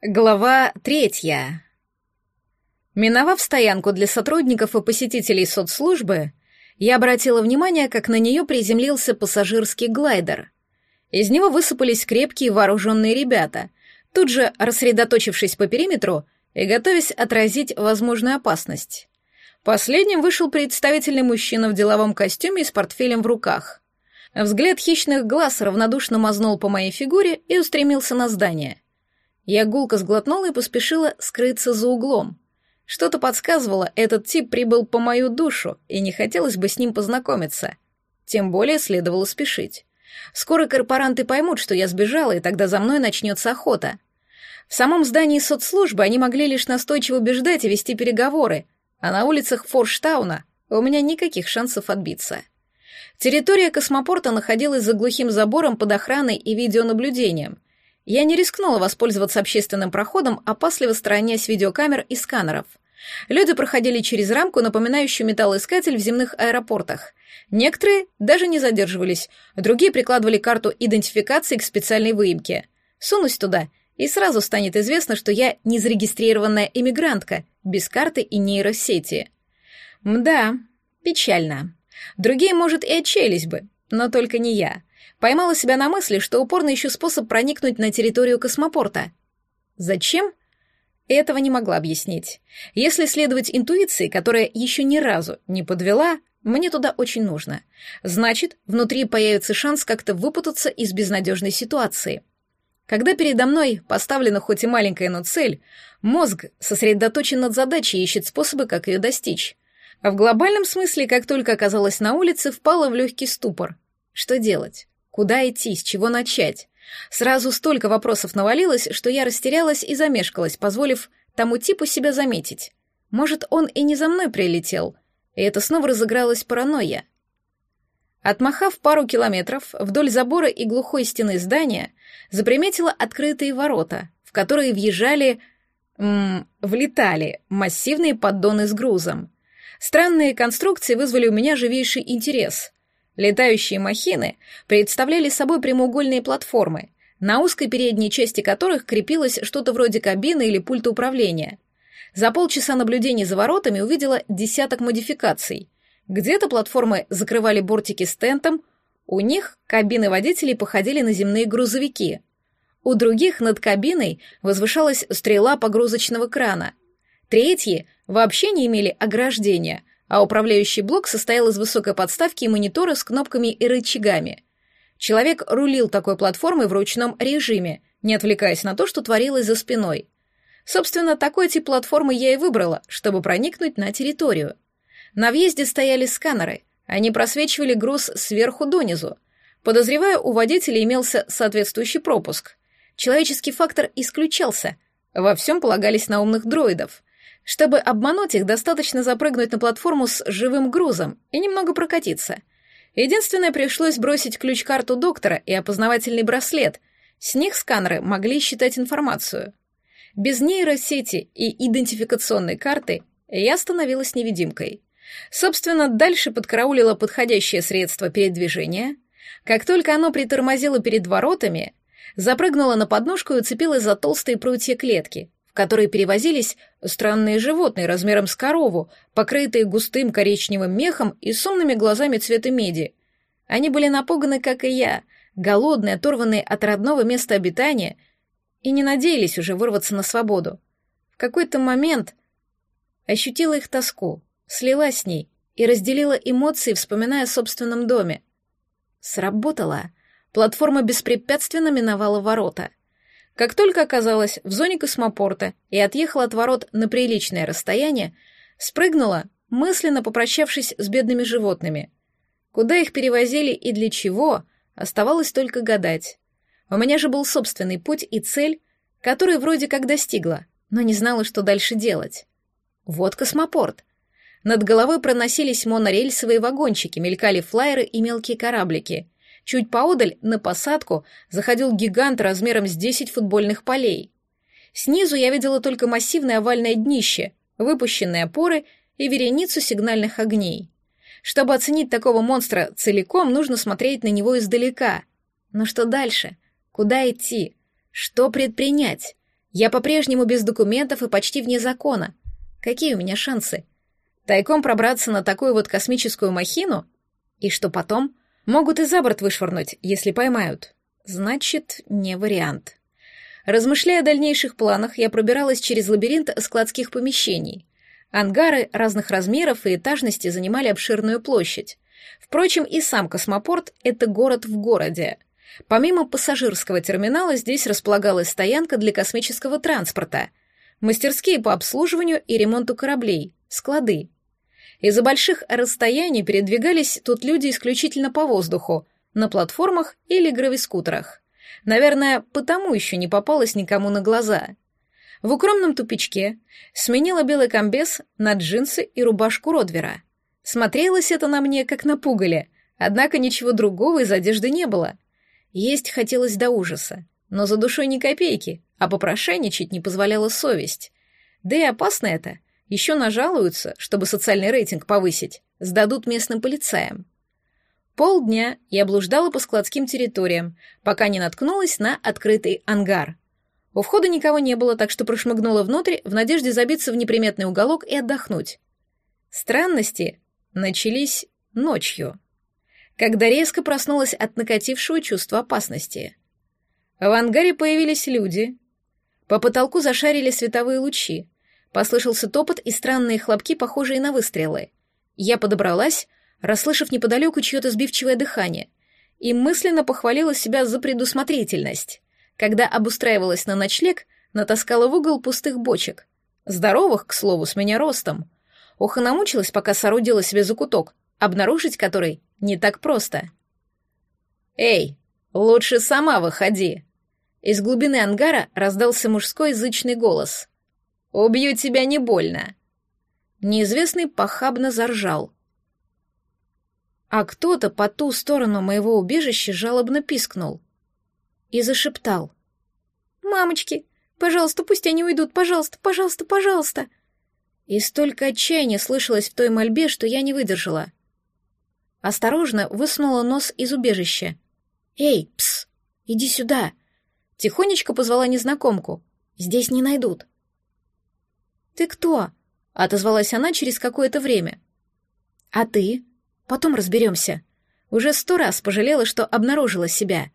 Глава третья. Миновав стоянку для сотрудников и посетителей соцслужбы, я обратила внимание, как на нее приземлился пассажирский глайдер. Из него высыпались крепкие вооруженные ребята, тут же рассредоточившись по периметру и готовясь отразить возможную опасность. Последним вышел представительный мужчина в деловом костюме и с портфелем в руках. Взгляд хищных глаз равнодушно мазнул по моей фигуре и устремился на здание — я гулко сглотнула и поспешила скрыться за углом. Что-то подсказывало, этот тип прибыл по мою душу, и не хотелось бы с ним познакомиться. Тем более следовало спешить. Скоро корпоранты поймут, что я сбежала, и тогда за мной начнется охота. В самом здании соцслужбы они могли лишь настойчиво убеждать и вести переговоры, а на улицах Форштауна у меня никаких шансов отбиться. Территория космопорта находилась за глухим забором под охраной и видеонаблюдением, я не рискнула воспользоваться общественным проходом, опасливо сторонясь видеокамер и сканеров. Люди проходили через рамку, напоминающую металлоискатель в земных аэропортах. Некоторые даже не задерживались, другие прикладывали карту идентификации к специальной выемке. Сунусь туда, и сразу станет известно, что я незарегистрированная эмигрантка, без карты и нейросети. Мда, печально. Другие, может, и отчаялись бы, но только не я. Поймала себя на мысли, что упорно ищу способ проникнуть на территорию космопорта. Зачем? Этого не могла объяснить. Если следовать интуиции, которая еще ни разу не подвела, мне туда очень нужно. Значит, внутри появится шанс как-то выпутаться из безнадежной ситуации. Когда передо мной поставлена хоть и маленькая, но цель, мозг сосредоточен над задачей и ищет способы, как ее достичь. А в глобальном смысле, как только оказалась на улице, впала в легкий ступор. Что делать? Куда идти, с чего начать? Сразу столько вопросов навалилось, что я растерялась и замешкалась, позволив тому типу себя заметить. Может, он и не за мной прилетел, и это снова разыгралась паранойя. Отмахав пару километров вдоль забора и глухой стены здания, заприметила открытые ворота, в которые въезжали... М, влетали массивные поддоны с грузом. Странные конструкции вызвали у меня живейший интерес. Летающие махины представляли собой прямоугольные платформы, на узкой передней части которых крепилось что-то вроде кабины или пульта управления. За полчаса наблюдений за воротами увидела десяток модификаций. Где-то платформы закрывали бортики с тентом, у них кабины водителей походили на земные грузовики. У других над кабиной возвышалась стрела погрузочного крана. Третьи вообще не имели ограждения, а управляющий блок состоял из высокой подставки и монитора с кнопками и рычагами. Человек рулил такой платформой в ручном режиме, не отвлекаясь на то, что творилось за спиной. Собственно, такой тип платформы я и выбрала, чтобы проникнуть на территорию. На въезде стояли сканеры, они просвечивали груз сверху донизу. Подозреваю, у водителя имелся соответствующий пропуск. Человеческий фактор исключался, во всем полагались на умных дроидов — чтобы обмануть их, достаточно запрыгнуть на платформу с живым грузом и немного прокатиться. Единственное, пришлось бросить ключ-карту доктора и опознавательный браслет. С них сканеры могли считать информацию. Без нейросети и идентификационной карты я становилась невидимкой. Собственно, дальше подкараулила подходящее средство передвижения. Как только оно притормозило перед воротами, запрыгнула на подножку и уцепилась за толстые прутья клетки, которые перевозились странные животные размером с корову, покрытые густым коричневым мехом и с умными глазами цвета меди. Они были напуганы, как и я, голодные, оторванные от родного места обитания, и не надеялись уже вырваться на свободу. В какой-то момент ощутила их тоску, слилась с ней и разделила эмоции, вспоминая о собственном доме. Сработало. Платформа беспрепятственно миновала ворота — как только оказалась в зоне космопорта и отъехала от ворот на приличное расстояние, спрыгнула, мысленно попрощавшись с бедными животными. Куда их перевозили и для чего, оставалось только гадать. У меня же был собственный путь и цель, который вроде как достигла, но не знала, что дальше делать. Вот космопорт. Над головой проносились монорельсовые вагончики, мелькали флайеры и мелкие кораблики — Чуть поодаль, на посадку, заходил гигант размером с 10 футбольных полей. Снизу я видела только массивное овальное днище, выпущенные опоры и вереницу сигнальных огней. Чтобы оценить такого монстра целиком, нужно смотреть на него издалека. Но что дальше? Куда идти? Что предпринять? Я по-прежнему без документов и почти вне закона. Какие у меня шансы? Тайком пробраться на такую вот космическую махину? И что потом? Могут и за борт вышвырнуть, если поймают. Значит, не вариант. Размышляя о дальнейших планах, я пробиралась через лабиринт складских помещений. Ангары разных размеров и этажности занимали обширную площадь. Впрочем, и сам космопорт — это город в городе. Помимо пассажирского терминала здесь располагалась стоянка для космического транспорта, мастерские по обслуживанию и ремонту кораблей, склады. Из-за больших расстояний передвигались тут люди исключительно по воздуху, на платформах или гравискутерах. Наверное, потому еще не попалось никому на глаза. В укромном тупичке сменила белый комбез на джинсы и рубашку Родвера. Смотрелось это на мне, как на пугале, однако ничего другого из одежды не было. Есть хотелось до ужаса, но за душой ни копейки, а попрошайничать не позволяла совесть. Да и опасно это. Еще нажалуются, чтобы социальный рейтинг повысить, сдадут местным полицаям. Полдня я блуждала по складским территориям, пока не наткнулась на открытый ангар. У входа никого не было, так что прошмыгнула внутрь в надежде забиться в неприметный уголок и отдохнуть. Странности начались ночью, когда резко проснулась от накатившего чувства опасности. В ангаре появились люди. По потолку зашарили световые лучи. Послышался топот и странные хлопки, похожие на выстрелы. Я подобралась, расслышав неподалеку чье-то сбивчивое дыхание, и мысленно похвалила себя за предусмотрительность. Когда обустраивалась на ночлег, натаскала в угол пустых бочек. Здоровых, к слову, с меня ростом. Ох, и намучилась, пока соорудила себе закуток, обнаружить который не так просто. «Эй, лучше сама выходи!» Из глубины ангара раздался мужской зычный голос. «Убью тебя не больно!» Неизвестный похабно заржал — а кто-то по ту сторону моего убежища жалобно пискнул и зашептал. «Мамочки, пожалуйста, пусть они уйдут, пожалуйста, пожалуйста, пожалуйста!» И столько отчаяния слышалось в той мольбе, что я не выдержала. Осторожно высунула нос из убежища. «Эй, пс, иди сюда!» Тихонечко позвала незнакомку. «Здесь не найдут». «Ты кто?» — отозвалась она через какое-то время. «А ты?» Потом разберемся. Уже сто раз пожалела, что обнаружила себя.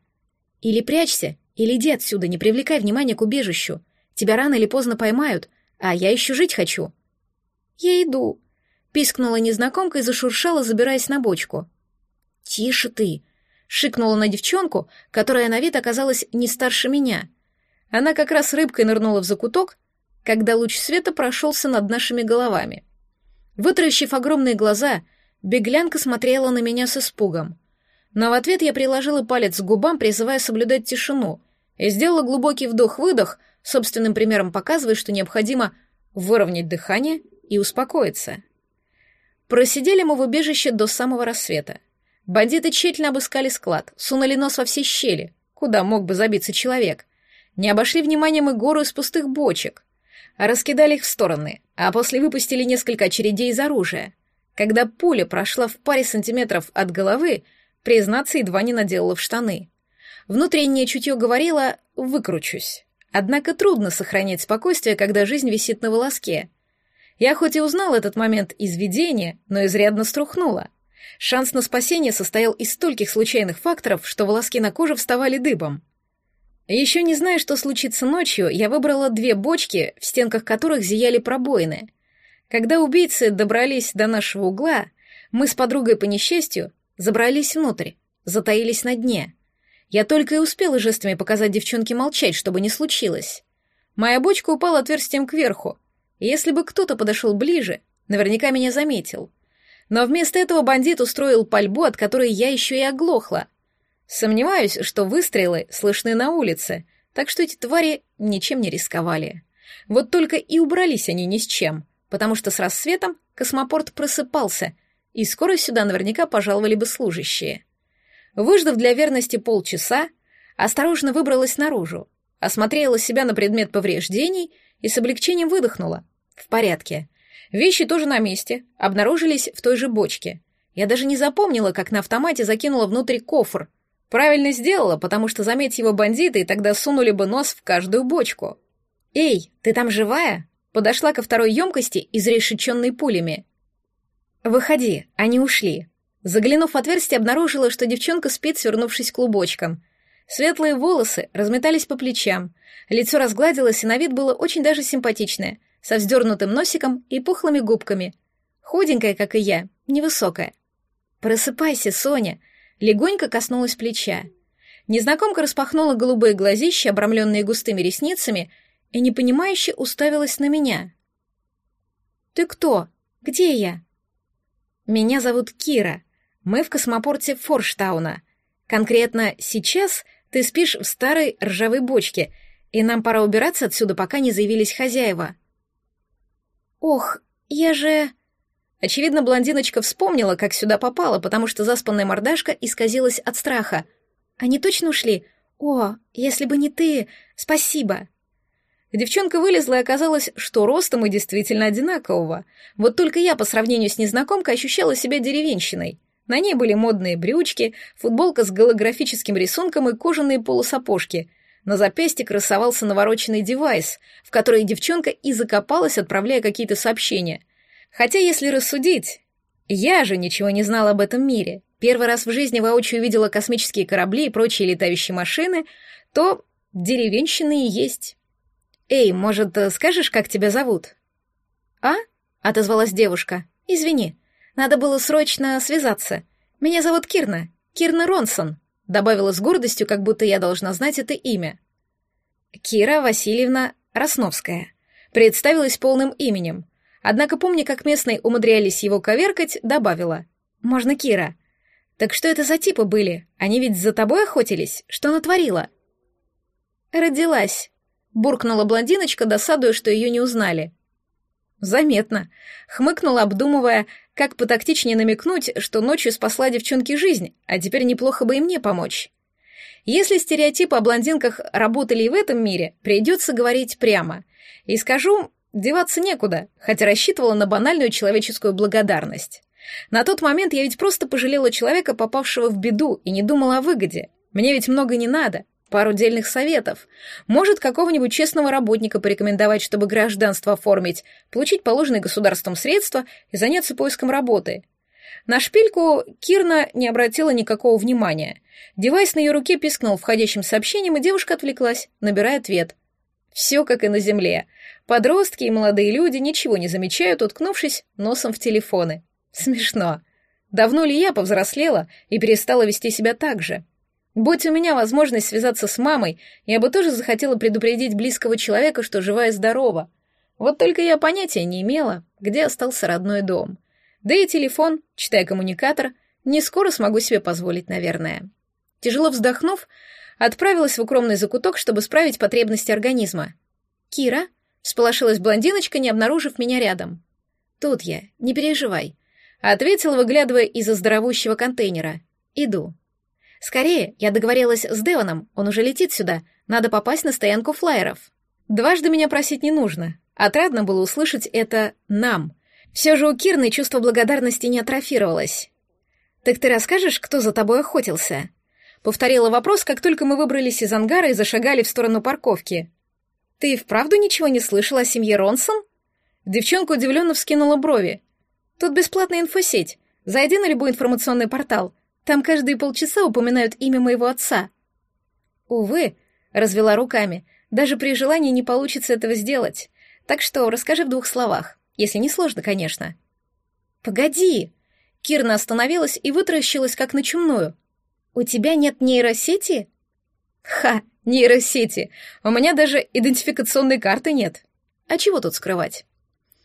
Или прячься, или иди отсюда, не привлекай внимания к убежищу. Тебя рано или поздно поймают, а я еще жить хочу. Я иду. Пискнула незнакомка и зашуршала, забираясь на бочку. Тише ты, шикнула на девчонку, которая на вид оказалась не старше меня. Она как раз рыбкой нырнула в закуток, когда луч света прошелся над нашими головами. Вытаращив огромные глаза, Беглянка смотрела на меня с испугом. Но в ответ я приложила палец к губам, призывая соблюдать тишину, и сделала глубокий вдох-выдох, собственным примером показывая, что необходимо выровнять дыхание и успокоиться. Просидели мы в убежище до самого рассвета. Бандиты тщательно обыскали склад, сунули нос во все щели, куда мог бы забиться человек. Не обошли вниманием и гору из пустых бочек. Раскидали их в стороны, а после выпустили несколько очередей из оружия. Когда пуля прошла в паре сантиметров от головы, признаться, едва не наделала в штаны. Внутреннее чутье говорило «выкручусь». Однако трудно сохранять спокойствие, когда жизнь висит на волоске. Я хоть и узнал этот момент из видения, но изрядно струхнула. Шанс на спасение состоял из стольких случайных факторов, что волоски на коже вставали дыбом. Еще не зная, что случится ночью, я выбрала две бочки, в стенках которых зияли пробоины — когда убийцы добрались до нашего угла, мы с подругой по несчастью забрались внутрь, затаились на дне. Я только и успела жестами показать девчонке молчать, чтобы не случилось. Моя бочка упала отверстием кверху, и если бы кто-то подошел ближе, наверняка меня заметил. Но вместо этого бандит устроил пальбу, от которой я еще и оглохла. Сомневаюсь, что выстрелы слышны на улице, так что эти твари ничем не рисковали. Вот только и убрались они ни с чем — потому что с рассветом космопорт просыпался, и скоро сюда наверняка пожаловали бы служащие. Выждав для верности полчаса, осторожно выбралась наружу, осмотрела себя на предмет повреждений и с облегчением выдохнула. В порядке. Вещи тоже на месте, обнаружились в той же бочке. Я даже не запомнила, как на автомате закинула внутрь кофр. Правильно сделала, потому что, заметь его бандиты, и тогда сунули бы нос в каждую бочку. «Эй, ты там живая?» Подошла ко второй емкости, изрешеченной пулями. «Выходи, они ушли». Заглянув в отверстие, обнаружила, что девчонка спит, свернувшись клубочком. Светлые волосы разметались по плечам, лицо разгладилось, и на вид было очень даже симпатичное, со вздернутым носиком и пухлыми губками. Худенькая, как и я, невысокая. «Просыпайся, Соня!» Легонько коснулась плеча. Незнакомка распахнула голубые глазища, обрамленные густыми ресницами, и непонимающе уставилась на меня. «Ты кто? Где я?» «Меня зовут Кира. Мы в космопорте Форштауна. Конкретно сейчас ты спишь в старой ржавой бочке, и нам пора убираться отсюда, пока не заявились хозяева». «Ох, я же...» Очевидно, блондиночка вспомнила, как сюда попала, потому что заспанная мордашка исказилась от страха. «Они точно ушли? О, если бы не ты! Спасибо!» Девчонка вылезла и оказалось, что ростом мы действительно одинакового. Вот только я по сравнению с незнакомкой ощущала себя деревенщиной. На ней были модные брючки, футболка с голографическим рисунком и кожаные полусапожки. На запястье красовался навороченный девайс, в который девчонка и закопалась, отправляя какие-то сообщения. Хотя, если рассудить, я же ничего не знала об этом мире. Первый раз в жизни воочию видела космические корабли и прочие летающие машины, то деревенщины и есть. «Эй, может, э, скажешь, как тебя зовут?» «А?» — отозвалась девушка. «Извини, надо было срочно связаться. Меня зовут Кирна, Кирна Ронсон», — добавила с гордостью, как будто я должна знать это имя. Кира Васильевна Росновская. Представилась полным именем. Однако, помня, как местные умудрялись его коверкать, добавила. «Можно Кира». «Так что это за типы были? Они ведь за тобой охотились? Что натворила?» «Родилась», буркнула блондиночка, досадуя, что ее не узнали. Заметно. Хмыкнула, обдумывая, как потактичнее намекнуть, что ночью спасла девчонке жизнь, а теперь неплохо бы и мне помочь. Если стереотипы о блондинках работали и в этом мире, придется говорить прямо. И скажу, деваться некуда, хотя рассчитывала на банальную человеческую благодарность. На тот момент я ведь просто пожалела человека, попавшего в беду, и не думала о выгоде. Мне ведь много не надо пару дельных советов. Может, какого-нибудь честного работника порекомендовать, чтобы гражданство оформить, получить положенные государством средства и заняться поиском работы. На шпильку Кирна не обратила никакого внимания. Девайс на ее руке пискнул входящим сообщением, и девушка отвлеклась, набирая ответ. Все как и на земле. Подростки и молодые люди ничего не замечают, уткнувшись носом в телефоны. Смешно. Давно ли я повзрослела и перестала вести себя так же? Будь у меня возможность связаться с мамой, я бы тоже захотела предупредить близкого человека, что жива и здорова. Вот только я понятия не имела, где остался родной дом. Да и телефон, читая коммуникатор, не скоро смогу себе позволить, наверное. Тяжело вздохнув, отправилась в укромный закуток, чтобы справить потребности организма. «Кира?» — всполошилась блондиночка, не обнаружив меня рядом. «Тут я, не переживай», — ответила, выглядывая из-за здоровущего контейнера. «Иду». «Скорее, я договорилась с Девоном, он уже летит сюда, надо попасть на стоянку флайеров». Дважды меня просить не нужно. Отрадно было услышать это «нам». Все же у Кирны чувство благодарности не атрофировалось. «Так ты расскажешь, кто за тобой охотился?» Повторила вопрос, как только мы выбрались из ангара и зашагали в сторону парковки. «Ты вправду ничего не слышала о семье Ронсон?» Девчонка удивленно вскинула брови. «Тут бесплатная инфосеть. Зайди на любой информационный портал. Там каждые полчаса упоминают имя моего отца. Увы, развела руками, даже при желании не получится этого сделать. Так что расскажи в двух словах, если не сложно, конечно. Погоди. Кирна остановилась и вытаращилась, как на чумную. У тебя нет нейросети? Ха, нейросети. У меня даже идентификационной карты нет. А чего тут скрывать?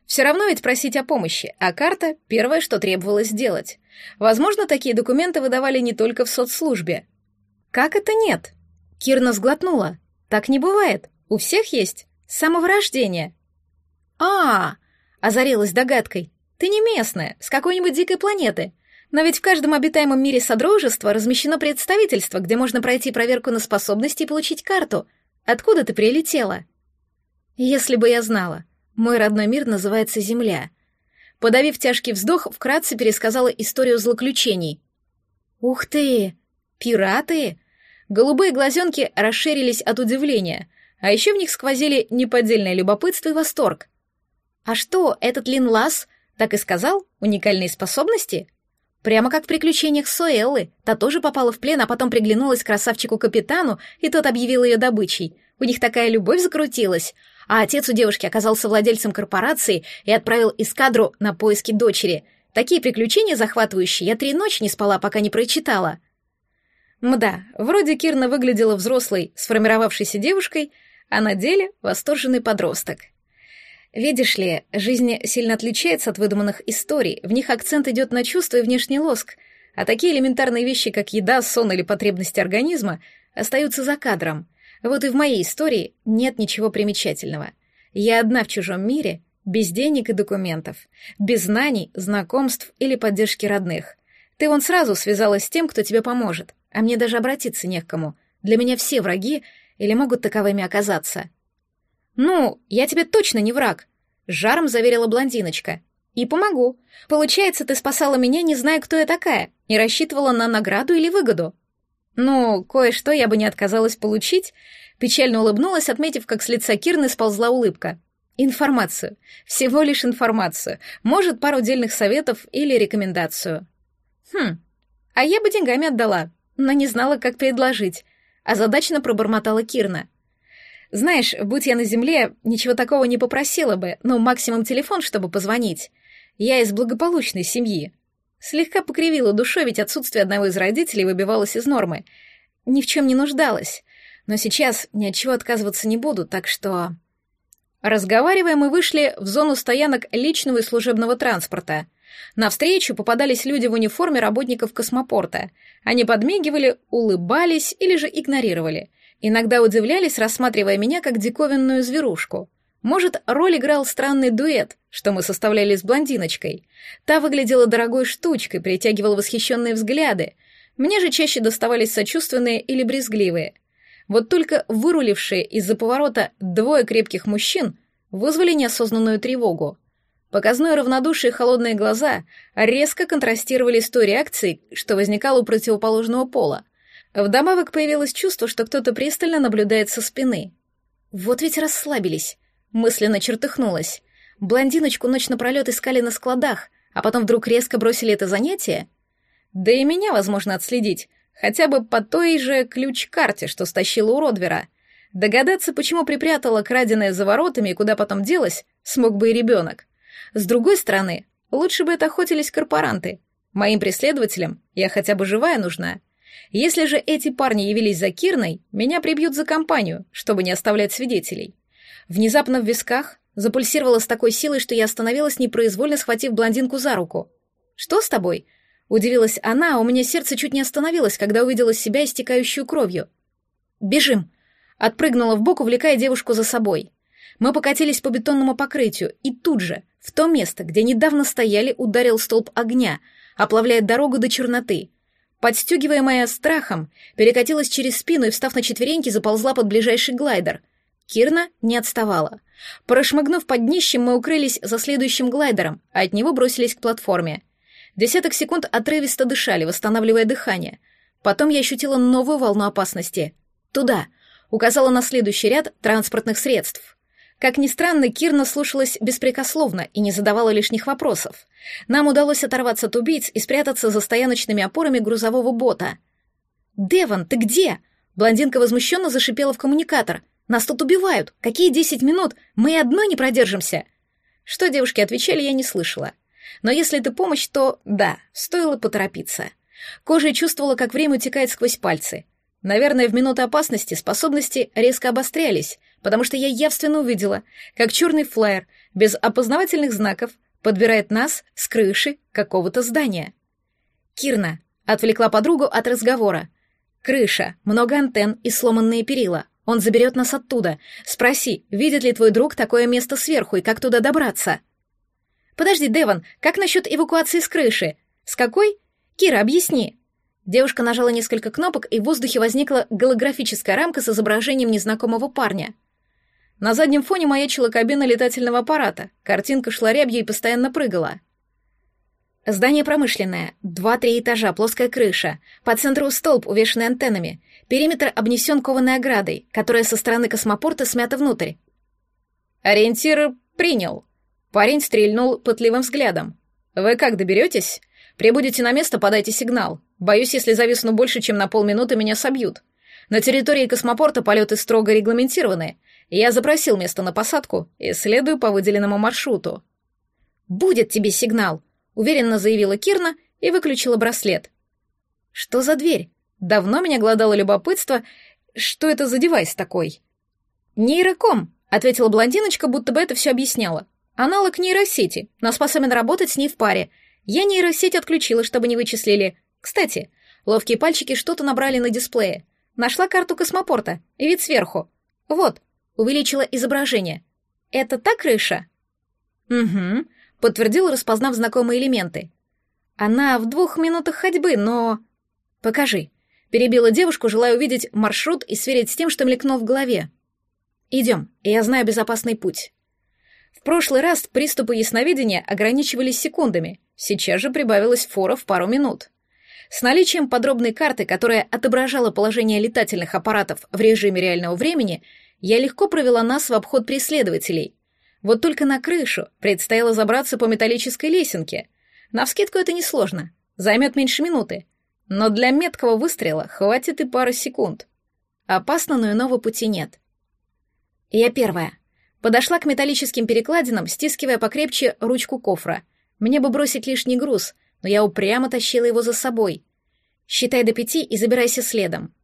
Все равно ведь просить о помощи, а карта — первое, что требовалось сделать. Возможно, такие документы выдавали не только в соцслужбе. Как это нет? Кирна сглотнула. Так не бывает. У всех есть. С самого рождения. А, -а, -а озарилась догадкой. Ты не местная, с какой-нибудь дикой планеты. Но ведь в каждом обитаемом мире Содружества размещено представительство, где можно пройти проверку на способности и получить карту. Откуда ты прилетела? Если бы я знала. Мой родной мир называется Земля. Подавив тяжкий вздох, вкратце пересказала историю злоключений. «Ух ты! Пираты!» Голубые глазенки расширились от удивления. а еще в них сквозили неподдельное любопытство и восторг. «А что, этот Лин Лас так и сказал? Уникальные способности?» Прямо как в приключениях Соэллы. Та тоже попала в плен, а потом приглянулась красавчику-капитану, и тот объявил ее добычей. У них такая любовь закрутилась. А отец у девушки оказался владельцем корпорации и отправил эскадру на поиски дочери. Такие приключения захватывающие я три ночи не спала, пока не прочитала. Мда, вроде Кирна выглядела взрослой, сформировавшейся девушкой, а на деле восторженный подросток. Видишь ли, жизнь сильно отличается от выдуманных историй, в них акцент идет на чувства и внешний лоск, а такие элементарные вещи, как еда, сон или потребности организма, остаются за кадром. Вот и в моей истории нет ничего примечательного. Я одна в чужом мире, без денег и документов, без знаний, знакомств или поддержки родных. Ты вон сразу связалась с тем, кто тебе поможет, а мне даже обратиться не к кому. Для меня все враги или могут таковыми оказаться. «Ну, я тебе точно не враг», — жаром заверила блондиночка. «И помогу. Получается, ты спасала меня, не зная, кто я такая, и рассчитывала на награду или выгоду». «Ну, кое-что я бы не отказалась получить», — печально улыбнулась, отметив, как с лица Кирны сползла улыбка. «Информацию. Всего лишь информацию. Может, пару дельных советов или рекомендацию». «Хм, а я бы деньгами отдала, но не знала, как предложить», — озадаченно пробормотала Кирна. Знаешь, будь я на земле, ничего такого не попросила бы, но максимум телефон, чтобы позвонить. Я из благополучной семьи. Слегка покривила душой, ведь отсутствие одного из родителей выбивалось из нормы. Ни в чем не нуждалась. Но сейчас ни от чего отказываться не буду, так что... Разговаривая, мы вышли в зону стоянок личного и служебного транспорта. Навстречу попадались люди в униформе работников космопорта. Они подмигивали, улыбались или же игнорировали. Иногда удивлялись, рассматривая меня как диковинную зверушку. Может, роль играл странный дуэт, что мы составляли с блондиночкой. Та выглядела дорогой штучкой, притягивала восхищенные взгляды. Мне же чаще доставались сочувственные или брезгливые. Вот только вырулившие из-за поворота двое крепких мужчин вызвали неосознанную тревогу. Показное равнодушие и холодные глаза резко контрастировали с той реакцией, что возникало у противоположного пола. Вдобавок появилось чувство, что кто-то пристально наблюдает со спины. Вот ведь расслабились. Мысленно чертыхнулась. Блондиночку ночь напролет искали на складах, а потом вдруг резко бросили это занятие? Да и меня возможно отследить, хотя бы по той же ключ-карте, что стащила у Родвера. Догадаться, почему припрятала краденое за воротами и куда потом делась, смог бы и ребенок. С другой стороны, лучше бы это охотились корпоранты. Моим преследователям я хотя бы живая нужна. Если же эти парни явились за Кирной, меня прибьют за компанию, чтобы не оставлять свидетелей. Внезапно в висках запульсировало с такой силой, что я остановилась, непроизвольно схватив блондинку за руку. «Что с тобой?» Удивилась она, а у меня сердце чуть не остановилось, когда увидела себя истекающую кровью. «Бежим!» Отпрыгнула в бок, увлекая девушку за собой. Мы покатились по бетонному покрытию, и тут же, в то место, где недавно стояли, ударил столб огня, оплавляя дорогу до черноты. Подстегиваемая страхом, перекатилась через спину и, встав на четвереньки, заползла под ближайший глайдер. Кирна не отставала. Прошмыгнув под днищем, мы укрылись за следующим глайдером, а от него бросились к платформе. Десяток секунд отрывисто дышали, восстанавливая дыхание. Потом я ощутила новую волну опасности. «Туда!» — указала на следующий ряд транспортных средств. Как ни странно, Кирна слушалась беспрекословно и не задавала лишних вопросов. Нам удалось оторваться от убийц и спрятаться за стояночными опорами грузового бота. «Деван, ты где?» Блондинка возмущенно зашипела в коммуникатор. «Нас тут убивают! Какие десять минут? Мы одной не продержимся!» Что девушки отвечали, я не слышала. Но если это помощь, то да, стоило поторопиться. Кожа чувствовала, как время утекает сквозь пальцы. Наверное, в минуты опасности способности резко обострялись, потому что я явственно увидела, как черный флайер без опознавательных знаков подбирает нас с крыши какого-то здания. Кирна отвлекла подругу от разговора. «Крыша, много антенн и сломанные перила. Он заберет нас оттуда. Спроси, видит ли твой друг такое место сверху и как туда добраться?» «Подожди, Деван, как насчет эвакуации с крыши? С какой? Кира, объясни». Девушка нажала несколько кнопок, и в воздухе возникла голографическая рамка с изображением незнакомого парня. На заднем фоне маячила кабина летательного аппарата. Картинка шла рябью и постоянно прыгала. Здание промышленное. Два-три этажа, плоская крыша. По центру столб, увешанный антеннами. Периметр обнесен кованой оградой, которая со стороны космопорта смята внутрь. Ориентир принял. Парень стрельнул пытливым взглядом. Вы как, доберетесь? Прибудете на место, подайте сигнал. Боюсь, если зависну больше, чем на полминуты, меня собьют. На территории космопорта полеты строго регламентированы. Я запросил место на посадку и следую по выделенному маршруту. «Будет тебе сигнал», — уверенно заявила Кирна и выключила браслет. «Что за дверь? Давно меня глодало любопытство. Что это за девайс такой?» «Нейроком», — ответила блондиночка, будто бы это все объясняла. «Аналог нейросети, но способен работать с ней в паре. Я нейросеть отключила, чтобы не вычислили. Кстати, ловкие пальчики что-то набрали на дисплее. Нашла карту космопорта и вид сверху. Вот, увеличила изображение. Это та крыша? Угу, подтвердил, распознав знакомые элементы. Она в двух минутах ходьбы, но... Покажи. Перебила девушку, желая увидеть маршрут и сверить с тем, что мелькнуло в голове. Идем, я знаю безопасный путь. В прошлый раз приступы ясновидения ограничивались секундами, сейчас же прибавилась фора в пару минут. С наличием подробной карты, которая отображала положение летательных аппаратов в режиме реального времени, я легко провела нас в обход преследователей. Вот только на крышу предстояло забраться по металлической лесенке. Навскидку это несложно, займет меньше минуты. Но для меткого выстрела хватит и пары секунд. Опасно, но иного пути нет. Я первая. Подошла к металлическим перекладинам, стискивая покрепче ручку кофра. Мне бы бросить лишний груз, но я упрямо тащила его за собой. Считай до пяти и забирайся следом.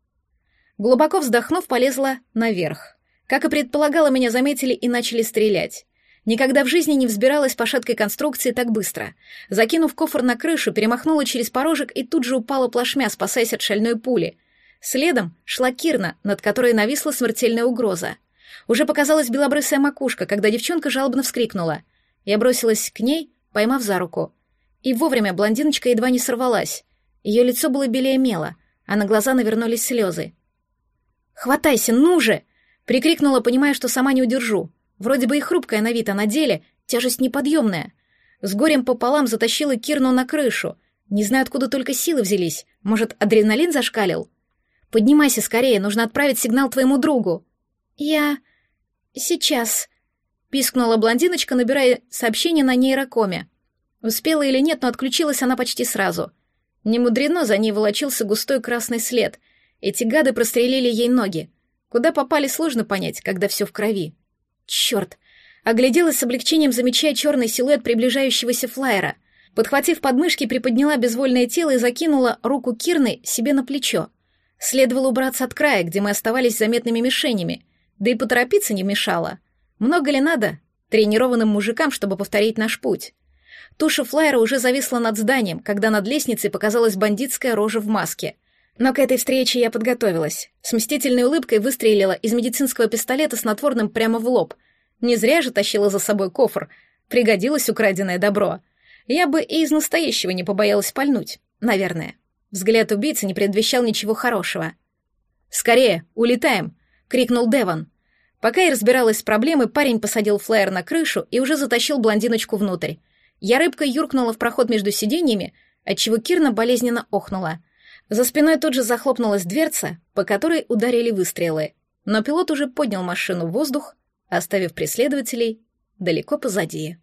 Глубоко вздохнув, полезла наверх. Как и предполагала, меня заметили и начали стрелять. Никогда в жизни не взбиралась по шаткой конструкции так быстро. Закинув кофр на крышу, перемахнула через порожек и тут же упала плашмя, спасаясь от шальной пули. Следом шла Кирна, над которой нависла смертельная угроза. Уже показалась белобрысая макушка, когда девчонка жалобно вскрикнула. Я бросилась к ней, поймав за руку. И вовремя блондиночка едва не сорвалась. Ее лицо было белее мела, а на глаза навернулись слезы. «Хватайся, ну же!» — прикрикнула, понимая, что сама не удержу. Вроде бы и хрупкая на вид, а на деле тяжесть неподъемная. С горем пополам затащила Кирну на крышу. Не знаю, откуда только силы взялись. Может, адреналин зашкалил? «Поднимайся скорее, нужно отправить сигнал твоему другу». «Я... сейчас...» — пискнула блондиночка, набирая сообщение на нейрокоме. Успела или нет, но отключилась она почти сразу. Не мудрено, за ней волочился густой красный след. Эти гады прострелили ей ноги. Куда попали, сложно понять, когда все в крови. Черт! Огляделась с облегчением, замечая черный силуэт приближающегося флайера. Подхватив подмышки, приподняла безвольное тело и закинула руку Кирны себе на плечо. Следовало убраться от края, где мы оставались заметными мишенями — да и поторопиться не мешало. Много ли надо тренированным мужикам, чтобы повторить наш путь? Туша флайера уже зависла над зданием, когда над лестницей показалась бандитская рожа в маске. Но к этой встрече я подготовилась. С мстительной улыбкой выстрелила из медицинского пистолета с натворным прямо в лоб. Не зря же тащила за собой кофр. Пригодилось украденное добро. Я бы и из настоящего не побоялась пальнуть. Наверное. Взгляд убийцы не предвещал ничего хорошего. «Скорее, улетаем!» — крикнул Деван. Пока я разбиралась с проблемой, парень посадил флайер на крышу и уже затащил блондиночку внутрь. Я рыбкой юркнула в проход между сиденьями, отчего Кирна болезненно охнула. За спиной тут же захлопнулась дверца, по которой ударили выстрелы. Но пилот уже поднял машину в воздух, оставив преследователей далеко позади.